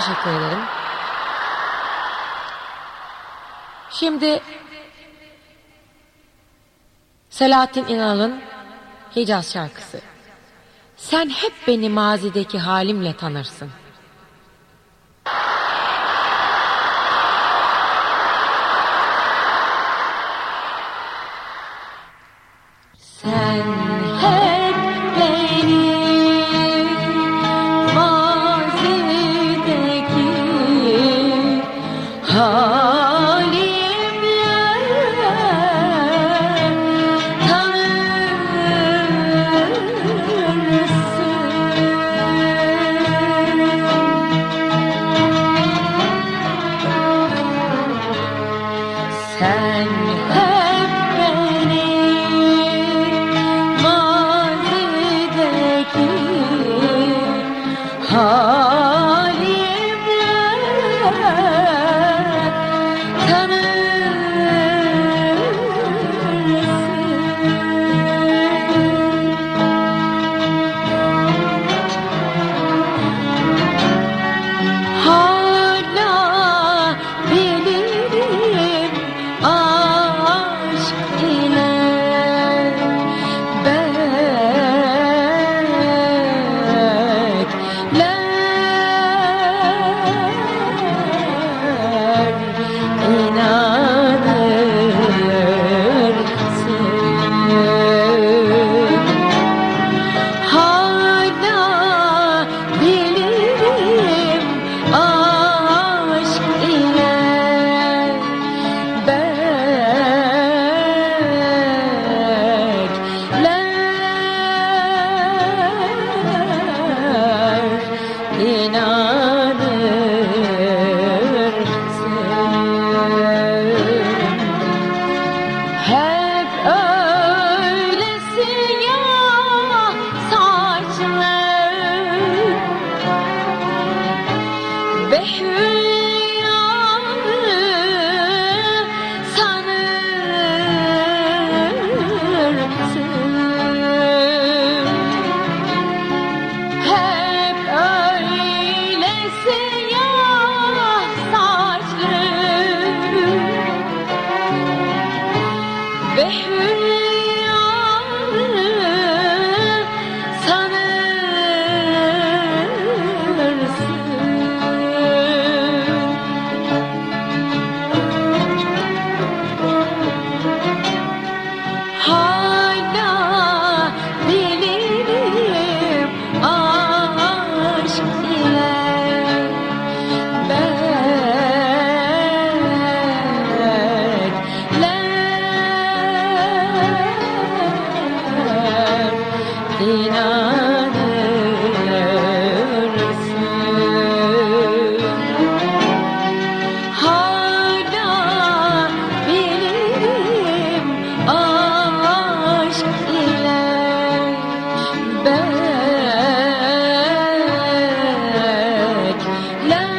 teşekkür ederim. Şimdi Selahattin İnal'ın Hicaz şarkısı. Sen hep beni mazideki halimle tanırsın. Sen 啊。Thank you. Love